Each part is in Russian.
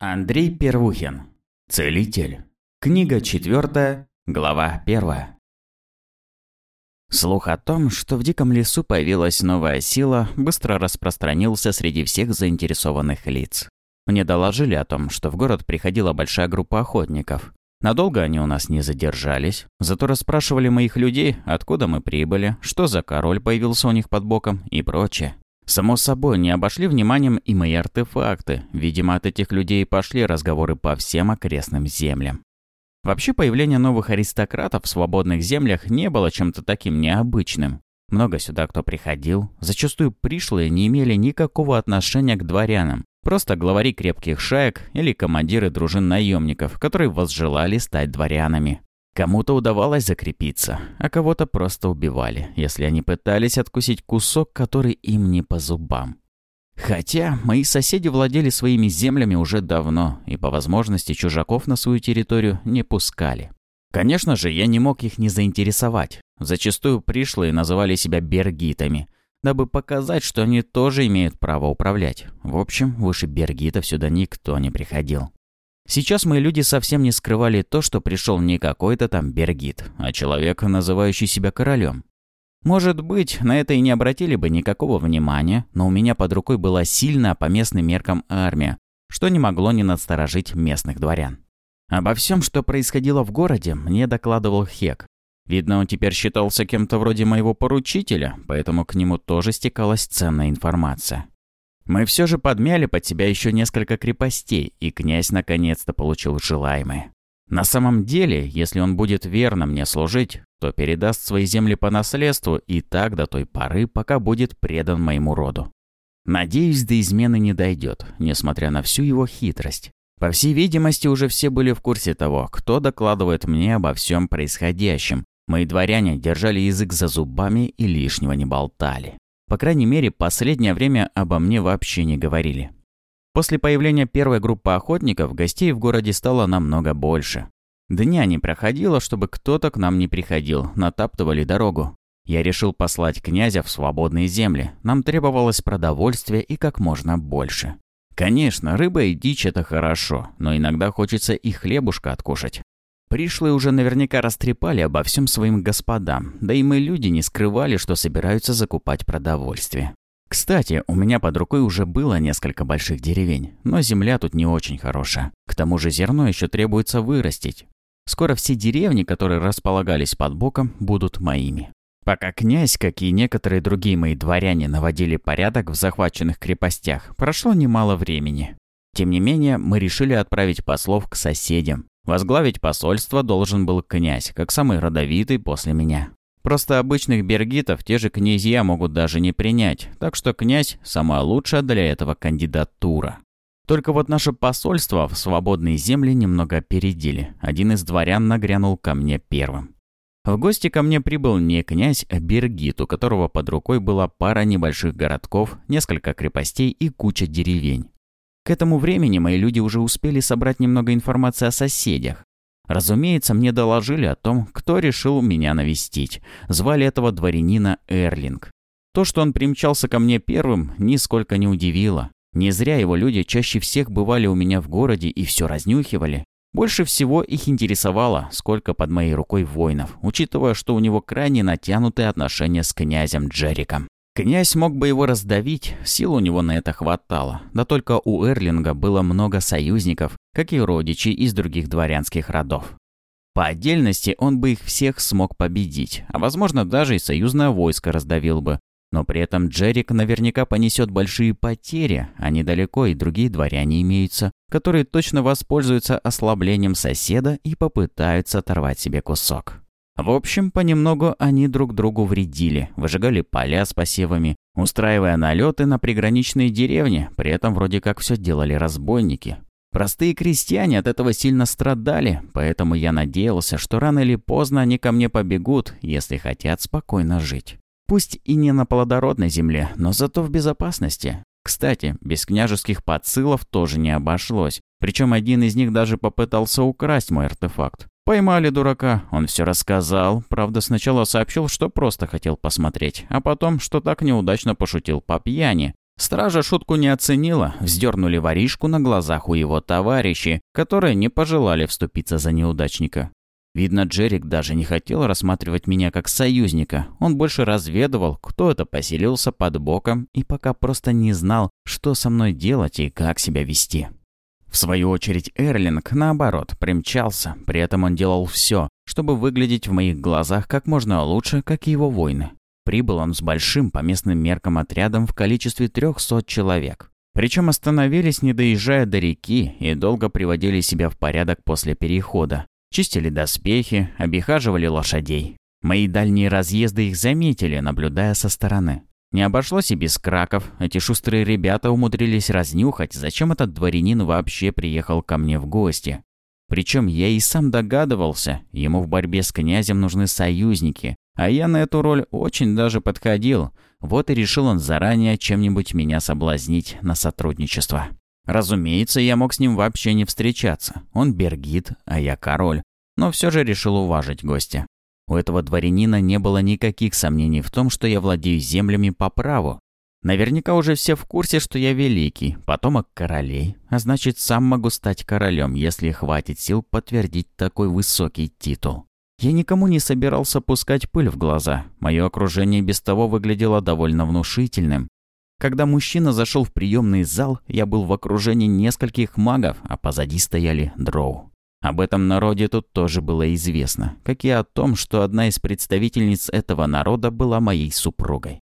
Андрей Первухин. Целитель. Книга четвертая, глава первая. Слух о том, что в диком лесу появилась новая сила, быстро распространился среди всех заинтересованных лиц. Мне доложили о том, что в город приходила большая группа охотников. Надолго они у нас не задержались, зато расспрашивали моих людей, откуда мы прибыли, что за король появился у них под боком и прочее. Само собой, не обошли вниманием и мои артефакты. Видимо, от этих людей пошли разговоры по всем окрестным землям. Вообще, появление новых аристократов в свободных землях не было чем-то таким необычным. Много сюда кто приходил. Зачастую пришлые не имели никакого отношения к дворянам. Просто главари крепких шаек или командиры дружин наемников, которые возжелали стать дворянами. Кому-то удавалось закрепиться, а кого-то просто убивали, если они пытались откусить кусок, который им не по зубам. Хотя мои соседи владели своими землями уже давно и по возможности чужаков на свою территорию не пускали. Конечно же, я не мог их не заинтересовать. Зачастую пришлые называли себя бергитами, дабы показать, что они тоже имеют право управлять. В общем, выше бергитов сюда никто не приходил. Сейчас мои люди совсем не скрывали то, что пришел не какой-то там Бергит, а человек, называющий себя королем. Может быть, на это и не обратили бы никакого внимания, но у меня под рукой была сильная по местным меркам армия, что не могло не насторожить местных дворян. Обо всем, что происходило в городе, мне докладывал Хек. Видно, он теперь считался кем-то вроде моего поручителя, поэтому к нему тоже стекалась ценная информация. Мы все же подмяли под себя еще несколько крепостей, и князь наконец-то получил желаемое. На самом деле, если он будет верно мне служить, то передаст свои земли по наследству и так до той поры, пока будет предан моему роду. Надеюсь, до измены не дойдет, несмотря на всю его хитрость. По всей видимости, уже все были в курсе того, кто докладывает мне обо всем происходящем. Мои дворяне держали язык за зубами и лишнего не болтали. По крайней мере, последнее время обо мне вообще не говорили. После появления первой группы охотников гостей в городе стало намного больше. Дня не проходило, чтобы кто-то к нам не приходил, натаптывали дорогу. Я решил послать князя в свободные земли. Нам требовалось продовольствие и как можно больше. Конечно, рыба и дичь – это хорошо, но иногда хочется и хлебушка откушать. Пришлые уже наверняка растрепали обо всем своим господам, да и мы люди не скрывали, что собираются закупать продовольствие. Кстати, у меня под рукой уже было несколько больших деревень, но земля тут не очень хороша. К тому же зерно еще требуется вырастить. Скоро все деревни, которые располагались под боком, будут моими. Пока князь, как и некоторые другие мои дворяне наводили порядок в захваченных крепостях, прошло немало времени. Тем не менее, мы решили отправить послов к соседям, Возглавить посольство должен был князь, как самый родовитый после меня. Просто обычных бергитов те же князья могут даже не принять, так что князь – самая лучшая для этого кандидатура. Только вот наше посольство в свободные земли немного опередили. Один из дворян нагрянул ко мне первым. В гости ко мне прибыл не князь, а Бергит, у которого под рукой была пара небольших городков, несколько крепостей и куча деревень. К этому времени мои люди уже успели собрать немного информации о соседях. Разумеется, мне доложили о том, кто решил меня навестить. Звали этого дворянина Эрлинг. То, что он примчался ко мне первым, нисколько не удивило. Не зря его люди чаще всех бывали у меня в городе и все разнюхивали. Больше всего их интересовало, сколько под моей рукой воинов, учитывая, что у него крайне натянутые отношения с князем Джериком. Князь мог бы его раздавить, сил у него на это хватало. Да только у Эрлинга было много союзников, как и родичей из других дворянских родов. По отдельности он бы их всех смог победить, а возможно даже и союзное войско раздавил бы. Но при этом Джерик наверняка понесет большие потери, а недалеко и другие дворяне имеются, которые точно воспользуются ослаблением соседа и попытаются оторвать себе кусок. В общем, понемногу они друг другу вредили, выжигали поля с посевами, устраивая налеты на приграничные деревни, при этом вроде как все делали разбойники. Простые крестьяне от этого сильно страдали, поэтому я надеялся, что рано или поздно они ко мне побегут, если хотят спокойно жить. Пусть и не на плодородной земле, но зато в безопасности. Кстати, без княжеских подсылов тоже не обошлось. Причем один из них даже попытался украсть мой артефакт. Поймали дурака, он все рассказал. Правда, сначала сообщил, что просто хотел посмотреть, а потом, что так неудачно пошутил по пьяни. Стража шутку не оценила, вздернули воришку на глазах у его товарищей, которые не пожелали вступиться за неудачника. Видно, Джерик даже не хотел рассматривать меня как союзника. Он больше разведывал, кто это поселился под боком и пока просто не знал, что со мной делать и как себя вести. В свою очередь Эрлинг, наоборот, примчался, при этом он делал все, чтобы выглядеть в моих глазах как можно лучше, как и его воины. Прибыл он с большим по местным меркам отрядом в количестве 300 человек. Причем остановились, не доезжая до реки, и долго приводили себя в порядок после перехода. Чистили доспехи, обихаживали лошадей. Мои дальние разъезды их заметили, наблюдая со стороны. Не обошлось и без краков. Эти шустрые ребята умудрились разнюхать, зачем этот дворянин вообще приехал ко мне в гости. Причем я и сам догадывался, ему в борьбе с князем нужны союзники, а я на эту роль очень даже подходил. Вот и решил он заранее чем-нибудь меня соблазнить на сотрудничество. Разумеется, я мог с ним вообще не встречаться. Он бергит, а я король. Но все же решил уважить гостя. У этого дворянина не было никаких сомнений в том, что я владею землями по праву. Наверняка уже все в курсе, что я великий, потомок королей, а значит, сам могу стать королем, если хватит сил подтвердить такой высокий титул. Я никому не собирался пускать пыль в глаза. Мое окружение без того выглядело довольно внушительным. Когда мужчина зашел в приемный зал, я был в окружении нескольких магов, а позади стояли дроу. Об этом народе тут тоже было известно, как и о том, что одна из представительниц этого народа была моей супругой.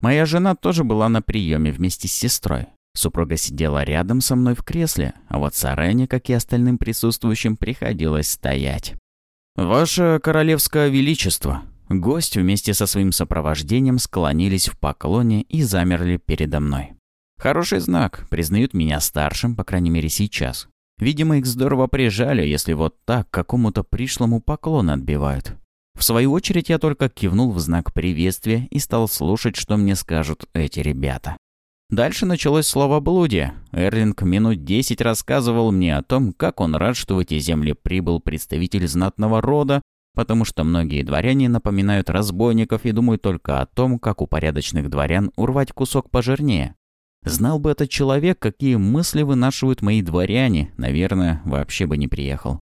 Моя жена тоже была на приеме вместе с сестрой. Супруга сидела рядом со мной в кресле, а вот Сарене, как и остальным присутствующим, приходилось стоять. «Ваше королевское величество!» Гость вместе со своим сопровождением склонились в поклоне и замерли передо мной. Хороший знак, признают меня старшим, по крайней мере сейчас. Видимо, их здорово прижали, если вот так какому-то пришлому поклон отбивают. В свою очередь я только кивнул в знак приветствия и стал слушать, что мне скажут эти ребята. Дальше началось словоблудие. Эрлинг минут десять рассказывал мне о том, как он рад, что в эти земли прибыл представитель знатного рода, потому что многие дворяне напоминают разбойников и думают только о том, как у порядочных дворян урвать кусок пожирнее. Знал бы этот человек, какие мысли вынашивают мои дворяне, наверное, вообще бы не приехал.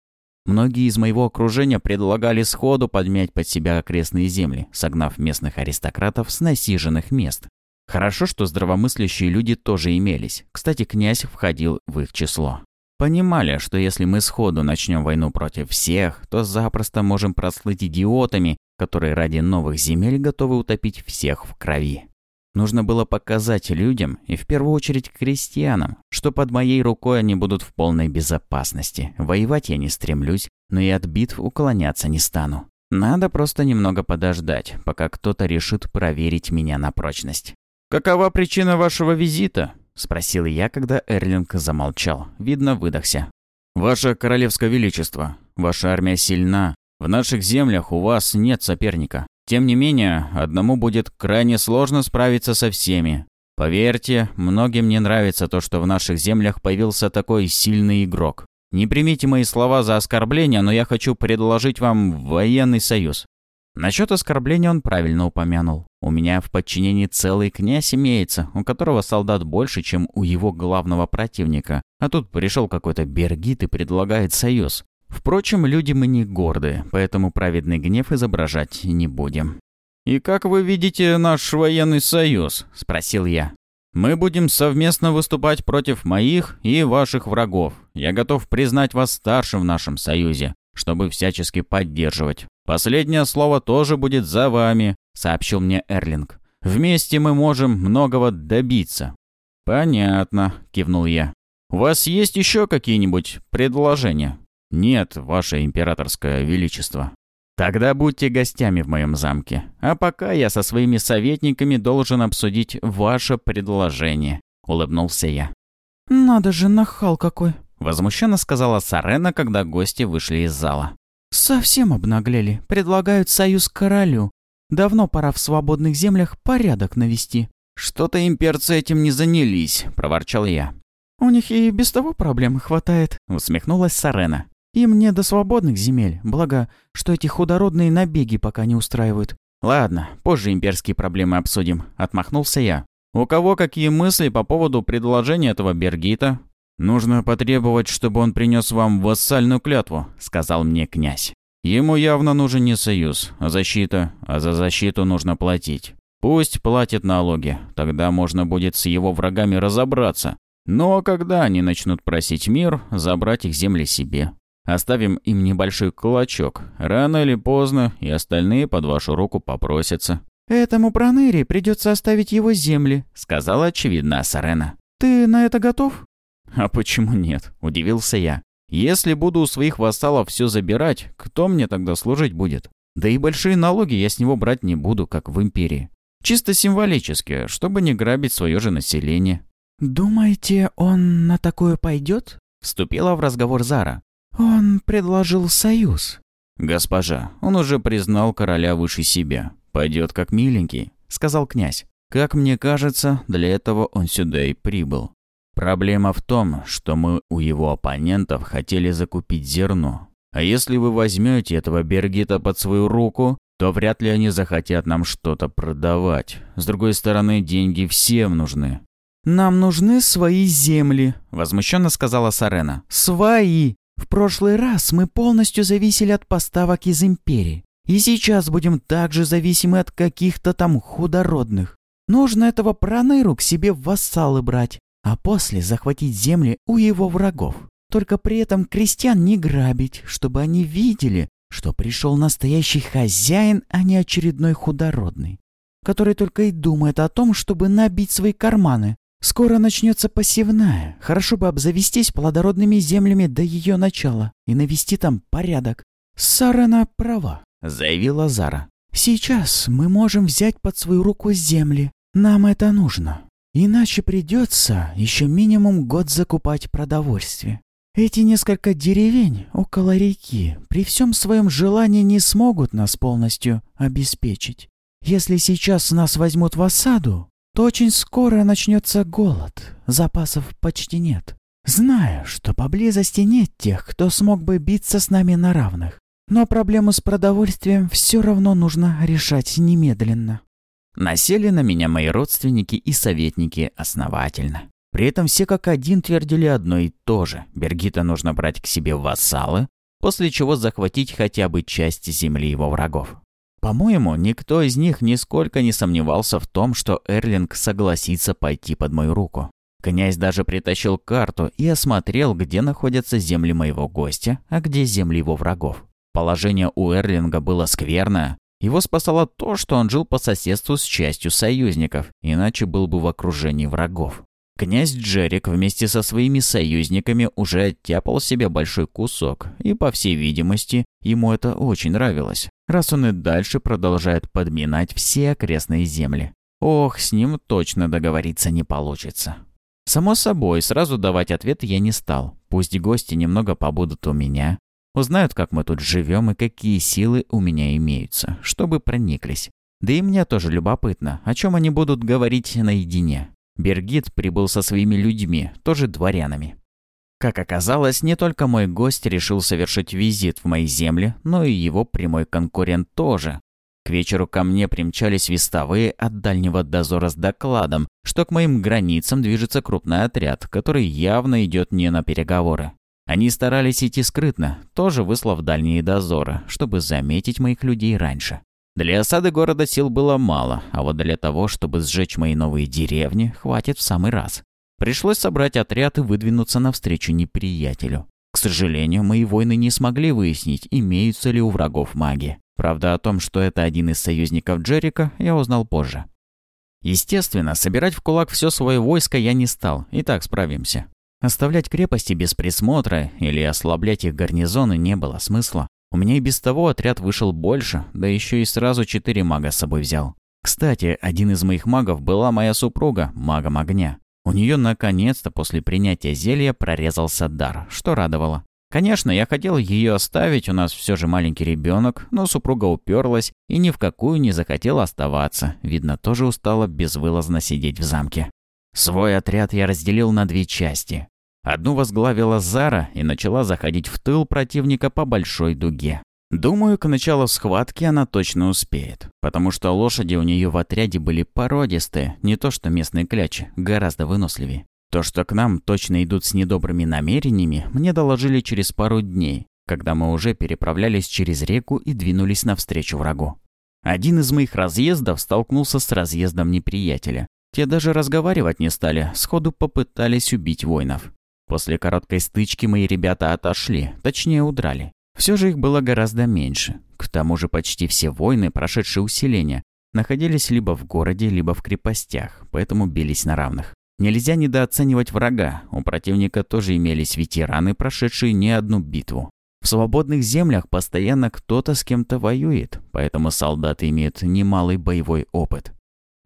Многие из моего окружения предлагали сходу подмять под себя окрестные земли, согнав местных аристократов с насиженных мест. Хорошо, что здравомыслящие люди тоже имелись. Кстати, князь входил в их число. Понимали, что если мы сходу начнем войну против всех, то запросто можем прослыть идиотами, которые ради новых земель готовы утопить всех в крови. Нужно было показать людям, и в первую очередь крестьянам, что под моей рукой они будут в полной безопасности. Воевать я не стремлюсь, но и от битв уклоняться не стану. Надо просто немного подождать, пока кто-то решит проверить меня на прочность. «Какова причина вашего визита?» – спросил я, когда Эрлинг замолчал. Видно, выдохся. «Ваше Королевское Величество, ваша армия сильна, в наших землях у вас нет соперника. Тем не менее, одному будет крайне сложно справиться со всеми. Поверьте, многим не нравится то, что в наших землях появился такой сильный игрок. Не примите мои слова за оскорбление, но я хочу предложить вам военный союз. Насчет оскорбления он правильно упомянул. У меня в подчинении целый князь имеется, у которого солдат больше, чем у его главного противника. А тут пришел какой-то Бергит и предлагает союз. Впрочем, люди мы не горды, поэтому праведный гнев изображать не будем. «И как вы видите наш военный союз?» – спросил я. «Мы будем совместно выступать против моих и ваших врагов. Я готов признать вас старшим в нашем союзе, чтобы всячески поддерживать. Последнее слово тоже будет за вами», – сообщил мне Эрлинг. «Вместе мы можем многого добиться». «Понятно», – кивнул я. «У вас есть еще какие-нибудь предложения?» «Нет, ваше императорское величество». «Тогда будьте гостями в моем замке. А пока я со своими советниками должен обсудить ваше предложение», — улыбнулся я. «Надо же, нахал какой!» — возмущенно сказала Сарена, когда гости вышли из зала. «Совсем обнаглели. Предлагают союз королю. Давно пора в свободных землях порядок навести». «Что-то имперцы этим не занялись», — проворчал я. «У них и без того проблем хватает», — усмехнулась Сарена. Им не до свободных земель, благо, что эти худородные набеги пока не устраивают. Ладно, позже имперские проблемы обсудим, отмахнулся я. У кого какие мысли по поводу предложения этого Бергита? Нужно потребовать, чтобы он принес вам вассальную клятву, сказал мне князь. Ему явно нужен не союз, а защита, а за защиту нужно платить. Пусть платит налоги, тогда можно будет с его врагами разобраться. Но когда они начнут просить мир, забрать их земли себе. Оставим им небольшой кулачок. Рано или поздно и остальные под вашу руку попросятся». «Этому проныре придется оставить его земли», — сказала очевидно Сарена. «Ты на это готов?» «А почему нет?» — удивился я. «Если буду у своих вассалов все забирать, кто мне тогда служить будет? Да и большие налоги я с него брать не буду, как в Империи. Чисто символически, чтобы не грабить свое же население». «Думаете, он на такое пойдет?» — вступила в разговор Зара. «Он предложил союз». «Госпожа, он уже признал короля выше себя. Пойдет как миленький», — сказал князь. «Как мне кажется, для этого он сюда и прибыл. Проблема в том, что мы у его оппонентов хотели закупить зерно. А если вы возьмете этого Бергита под свою руку, то вряд ли они захотят нам что-то продавать. С другой стороны, деньги всем нужны. «Нам нужны свои земли», — возмущенно сказала Сарена. «Свои! В прошлый раз мы полностью зависели от поставок из империи. И сейчас будем также зависимы от каких-то там худородных. Нужно этого проныру к себе в вассалы брать, а после захватить земли у его врагов. Только при этом крестьян не грабить, чтобы они видели, что пришел настоящий хозяин, а не очередной худородный, который только и думает о том, чтобы набить свои карманы, Скоро начнется посевная. Хорошо бы обзавестись плодородными землями до ее начала и навести там порядок. Сарена права, заявила Зара. Сейчас мы можем взять под свою руку земли. Нам это нужно. Иначе придется еще минимум год закупать продовольствие. Эти несколько деревень около реки при всем своем желании не смогут нас полностью обеспечить. Если сейчас нас возьмут в осаду, то очень скоро начнется голод, запасов почти нет. Знаю, что поблизости нет тех, кто смог бы биться с нами на равных, но проблему с продовольствием все равно нужно решать немедленно. Насели на меня мои родственники и советники основательно. При этом все как один твердили одно и то же. Бергита нужно брать к себе вассалы, после чего захватить хотя бы часть земли его врагов. По-моему, никто из них нисколько не сомневался в том, что Эрлинг согласится пойти под мою руку. Князь даже притащил карту и осмотрел, где находятся земли моего гостя, а где земли его врагов. Положение у Эрлинга было скверное. Его спасало то, что он жил по соседству с частью союзников, иначе был бы в окружении врагов. Князь Джерик вместе со своими союзниками уже оттяпал себе большой кусок, и, по всей видимости, ему это очень нравилось, раз он и дальше продолжает подминать все окрестные земли. Ох, с ним точно договориться не получится. Само собой, сразу давать ответ я не стал. Пусть гости немного побудут у меня, узнают, как мы тут живем и какие силы у меня имеются, чтобы прониклись. Да и мне тоже любопытно, о чем они будут говорить наедине. Бергит прибыл со своими людьми, тоже дворянами. Как оказалось, не только мой гость решил совершить визит в мои земли, но и его прямой конкурент тоже. К вечеру ко мне примчались вестовые от дальнего дозора с докладом, что к моим границам движется крупный отряд, который явно идет не на переговоры. Они старались идти скрытно, тоже выслав дальние дозоры, чтобы заметить моих людей раньше. Для осады города сил было мало, а вот для того, чтобы сжечь мои новые деревни, хватит в самый раз. Пришлось собрать отряд и выдвинуться навстречу неприятелю. К сожалению, мои воины не смогли выяснить, имеются ли у врагов маги. Правда, о том, что это один из союзников Джерика, я узнал позже. Естественно, собирать в кулак все свое войско я не стал, и так справимся. Оставлять крепости без присмотра или ослаблять их гарнизоны не было смысла. У меня и без того отряд вышел больше, да еще и сразу четыре мага с собой взял. Кстати, один из моих магов была моя супруга, магом огня. У нее наконец-то после принятия зелья прорезался дар, что радовало. Конечно, я хотел ее оставить, у нас все же маленький ребенок, но супруга уперлась и ни в какую не захотела оставаться. Видно, тоже устала безвылазно сидеть в замке. Свой отряд я разделил на две части. Одну возглавила Зара и начала заходить в тыл противника по большой дуге. Думаю, к началу схватки она точно успеет, потому что лошади у нее в отряде были породистые, не то что местные клячи, гораздо выносливее. То, что к нам точно идут с недобрыми намерениями, мне доложили через пару дней, когда мы уже переправлялись через реку и двинулись навстречу врагу. Один из моих разъездов столкнулся с разъездом неприятеля. Те даже разговаривать не стали, сходу попытались убить воинов. После короткой стычки мои ребята отошли, точнее удрали. Все же их было гораздо меньше. К тому же почти все войны, прошедшие усиление, находились либо в городе, либо в крепостях, поэтому бились на равных. Нельзя недооценивать врага, у противника тоже имелись ветераны, прошедшие не одну битву. В свободных землях постоянно кто-то с кем-то воюет, поэтому солдаты имеют немалый боевой опыт.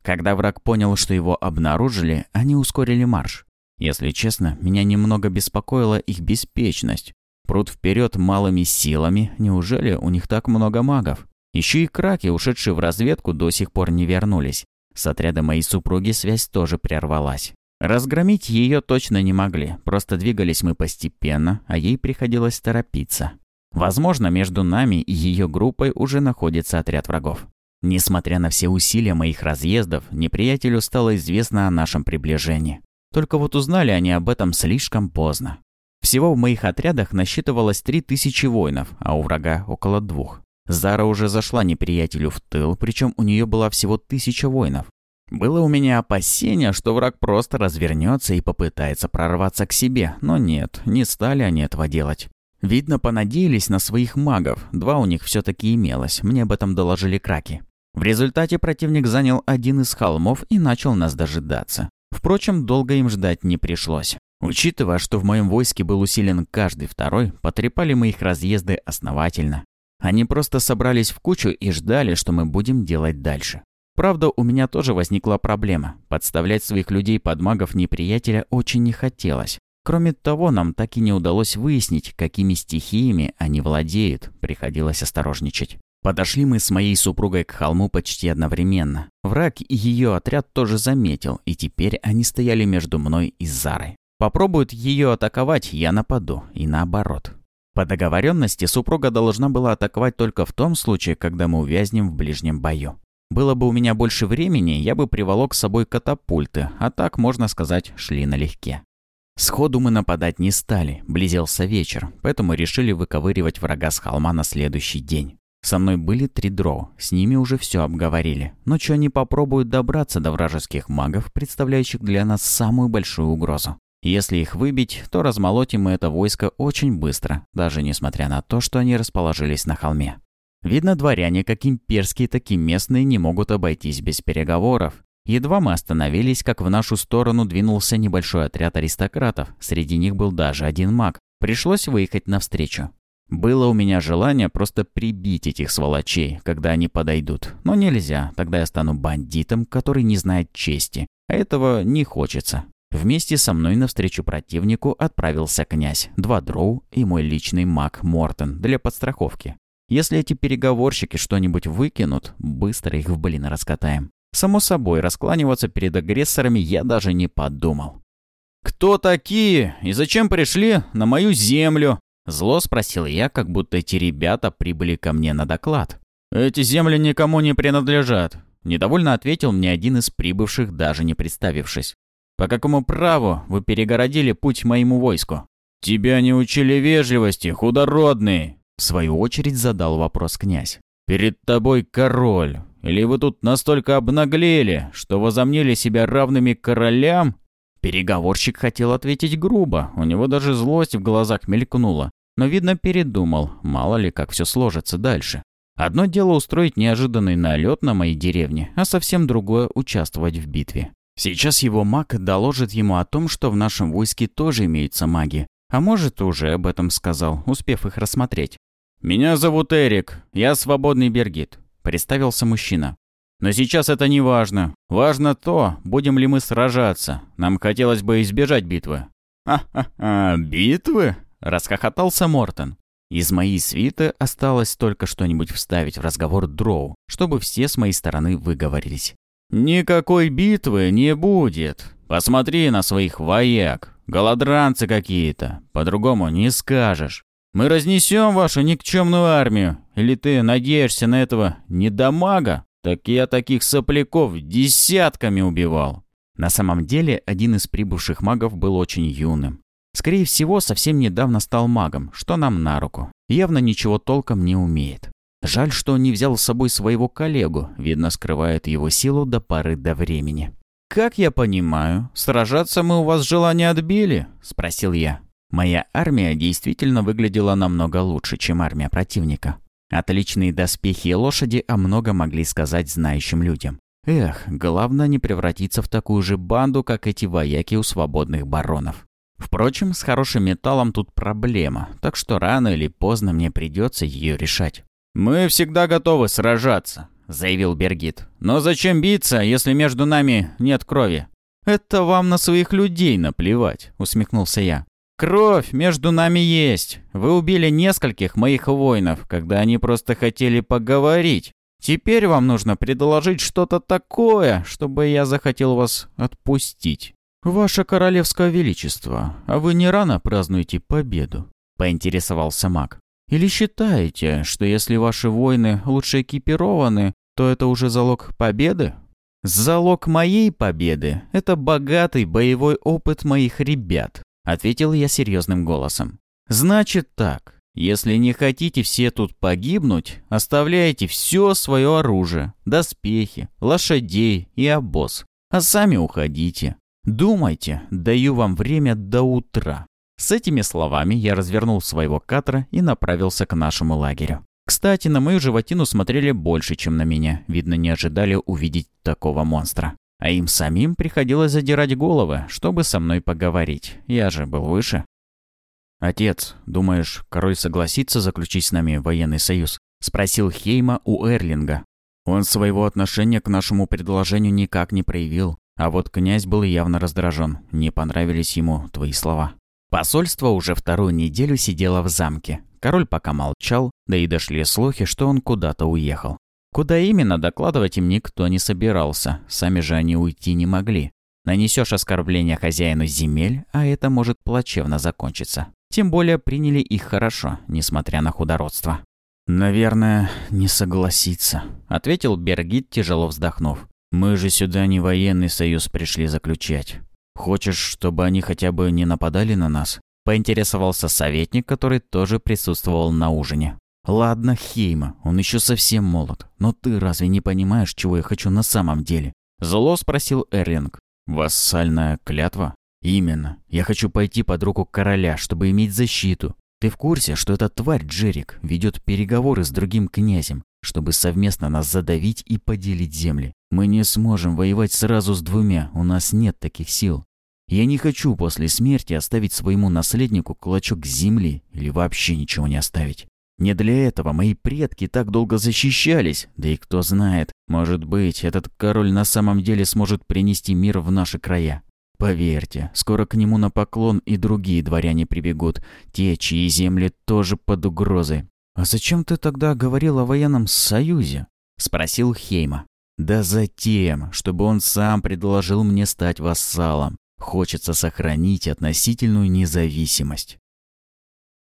Когда враг понял, что его обнаружили, они ускорили марш. Если честно, меня немного беспокоила их беспечность. Прут вперед малыми силами, неужели у них так много магов? Еще и краки, ушедшие в разведку, до сих пор не вернулись. С отряда моей супруги связь тоже прервалась. Разгромить ее точно не могли, просто двигались мы постепенно, а ей приходилось торопиться. Возможно, между нами и ее группой уже находится отряд врагов. Несмотря на все усилия моих разъездов, неприятелю стало известно о нашем приближении. Только вот узнали они об этом слишком поздно. Всего в моих отрядах насчитывалось 3000 воинов, а у врага около двух. Зара уже зашла неприятелю в тыл, причем у нее была всего тысяча воинов. Было у меня опасение, что враг просто развернется и попытается прорваться к себе, но нет, не стали они этого делать. Видно, понадеялись на своих магов, два у них все-таки имелось, мне об этом доложили краки. В результате противник занял один из холмов и начал нас дожидаться. Впрочем, долго им ждать не пришлось. Учитывая, что в моем войске был усилен каждый второй, потрепали мы их разъезды основательно. Они просто собрались в кучу и ждали, что мы будем делать дальше. Правда, у меня тоже возникла проблема. Подставлять своих людей под магов неприятеля очень не хотелось. Кроме того, нам так и не удалось выяснить, какими стихиями они владеют. Приходилось осторожничать. Подошли мы с моей супругой к холму почти одновременно. Враг и ее отряд тоже заметил, и теперь они стояли между мной и Зарой. Попробуют ее атаковать, я нападу, и наоборот. По договоренности супруга должна была атаковать только в том случае, когда мы увязнем в ближнем бою. Было бы у меня больше времени, я бы приволок с собой катапульты, а так, можно сказать, шли налегке. Сходу мы нападать не стали, близился вечер, поэтому решили выковыривать врага с холма на следующий день. Со мной были три дроу, с ними уже все обговорили. Ночью они попробуют добраться до вражеских магов, представляющих для нас самую большую угрозу. Если их выбить, то размолотим мы это войско очень быстро, даже несмотря на то, что они расположились на холме. Видно, дворяне, как имперские, так и местные, не могут обойтись без переговоров. Едва мы остановились, как в нашу сторону двинулся небольшой отряд аристократов, среди них был даже один маг. Пришлось выехать навстречу. Было у меня желание просто прибить этих сволочей, когда они подойдут. Но нельзя, тогда я стану бандитом, который не знает чести. А этого не хочется. Вместе со мной навстречу противнику отправился князь, два дроу и мой личный маг Мортон для подстраховки. Если эти переговорщики что-нибудь выкинут, быстро их в блин раскатаем. Само собой, раскланиваться перед агрессорами я даже не подумал. «Кто такие и зачем пришли на мою землю?» Зло спросил я, как будто эти ребята прибыли ко мне на доклад. «Эти земли никому не принадлежат», — недовольно ответил мне один из прибывших, даже не представившись. «По какому праву вы перегородили путь моему войску?» «Тебя не учили вежливости, худородный!» В свою очередь задал вопрос князь. «Перед тобой король. Или вы тут настолько обнаглели, что возомнили себя равными королям?» Переговорщик хотел ответить грубо, у него даже злость в глазах мелькнула но, видно, передумал, мало ли, как все сложится дальше. Одно дело устроить неожиданный налет на моей деревне, а совсем другое – участвовать в битве. Сейчас его маг доложит ему о том, что в нашем войске тоже имеются маги. А может, уже об этом сказал, успев их рассмотреть. «Меня зовут Эрик, я свободный Бергит», – представился мужчина. «Но сейчас это не важно. Важно то, будем ли мы сражаться. Нам хотелось бы избежать битвы». «Ха-ха-ха, битвы?» Расхохотался Мортон. Из моей свиты осталось только что-нибудь вставить в разговор Дроу, чтобы все с моей стороны выговорились. «Никакой битвы не будет. Посмотри на своих вояк. Голодранцы какие-то. По-другому не скажешь. Мы разнесем вашу никчемную армию. Или ты надеешься на этого недомага? Так я таких сопляков десятками убивал». На самом деле, один из прибывших магов был очень юным. Скорее всего, совсем недавно стал магом, что нам на руку. Явно ничего толком не умеет. Жаль, что не взял с собой своего коллегу, видно, скрывает его силу до поры до времени. «Как я понимаю, сражаться мы у вас желание отбили?» – спросил я. Моя армия действительно выглядела намного лучше, чем армия противника. Отличные доспехи и лошади о много могли сказать знающим людям. Эх, главное не превратиться в такую же банду, как эти вояки у свободных баронов. Впрочем, с хорошим металлом тут проблема, так что рано или поздно мне придется ее решать. «Мы всегда готовы сражаться», — заявил Бергит. «Но зачем биться, если между нами нет крови?» «Это вам на своих людей наплевать», — усмехнулся я. «Кровь между нами есть. Вы убили нескольких моих воинов, когда они просто хотели поговорить. Теперь вам нужно предложить что-то такое, чтобы я захотел вас отпустить». «Ваше королевское величество, а вы не рано празднуете победу?» — поинтересовался маг. «Или считаете, что если ваши воины лучше экипированы, то это уже залог победы?» «Залог моей победы — это богатый боевой опыт моих ребят», — ответил я серьезным голосом. «Значит так, если не хотите все тут погибнуть, оставляйте все свое оружие, доспехи, лошадей и обоз, а сами уходите. Думайте, даю вам время до утра». С этими словами я развернул своего катра и направился к нашему лагерю. Кстати, на мою животину смотрели больше, чем на меня. Видно, не ожидали увидеть такого монстра. А им самим приходилось задирать головы, чтобы со мной поговорить. Я же был выше. «Отец, думаешь, король согласится заключить с нами военный союз?» — спросил Хейма у Эрлинга. «Он своего отношения к нашему предложению никак не проявил. А вот князь был явно раздражен, не понравились ему твои слова. Посольство уже вторую неделю сидело в замке. Король пока молчал, да и дошли слухи, что он куда-то уехал. Куда именно, докладывать им никто не собирался, сами же они уйти не могли. Нанесешь оскорбление хозяину земель, а это может плачевно закончиться. Тем более приняли их хорошо, несмотря на худородство. «Наверное, не согласится», — ответил Бергит, тяжело вздохнув. Мы же сюда не военный союз пришли заключать. Хочешь, чтобы они хотя бы не нападали на нас?» Поинтересовался советник, который тоже присутствовал на ужине. «Ладно, Хейма, он еще совсем молод, но ты разве не понимаешь, чего я хочу на самом деле?» Зло спросил Эрлинг. «Вассальная клятва?» «Именно. Я хочу пойти под руку короля, чтобы иметь защиту. Ты в курсе, что эта тварь Джерик ведет переговоры с другим князем, чтобы совместно нас задавить и поделить земли. Мы не сможем воевать сразу с двумя, у нас нет таких сил. Я не хочу после смерти оставить своему наследнику клочок земли или вообще ничего не оставить. Не для этого мои предки так долго защищались, да и кто знает, может быть, этот король на самом деле сможет принести мир в наши края. Поверьте, скоро к нему на поклон и другие дворяне прибегут, те, чьи земли тоже под угрозой. «А зачем ты тогда говорил о военном союзе?» — спросил Хейма. «Да затем, чтобы он сам предложил мне стать вассалом. Хочется сохранить относительную независимость».